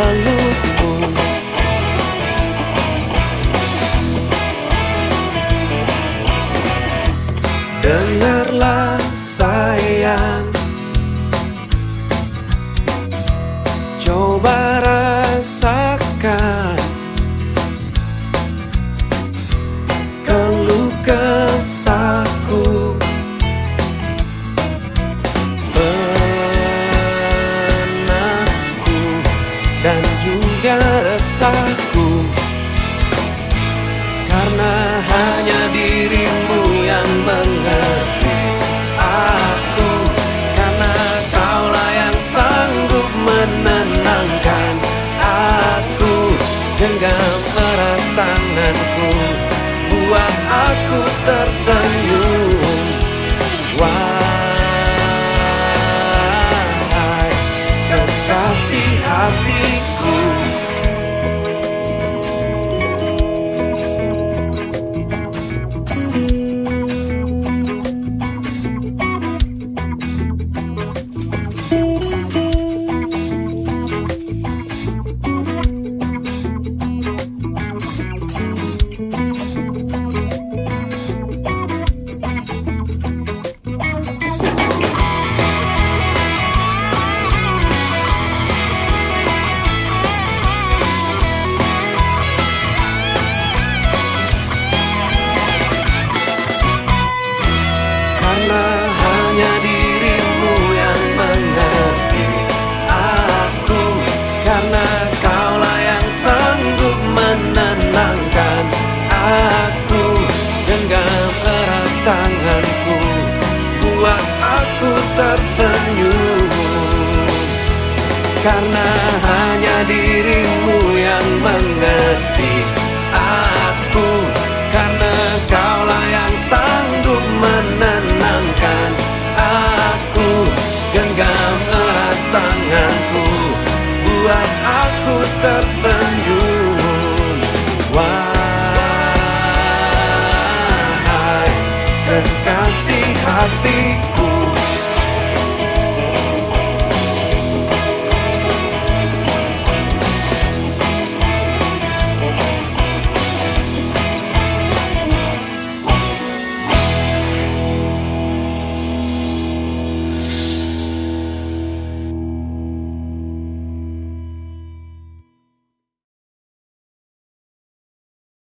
pelukmu Dengarlah resahku Karena hanya dirimu yang mengerti aku. Karena kaulah yang sanggup menenangkan aku. Genggam erat tanganku Buat aku tersenyum. Wahai kekasih hatiku aku tersenyum. Karena hanya dirimu yang mengerti aku. Karena kaulah yang sanggup menenangkan aku. Genggam erat tanganku Buat aku tersenyum. Wahai kekasih hatiku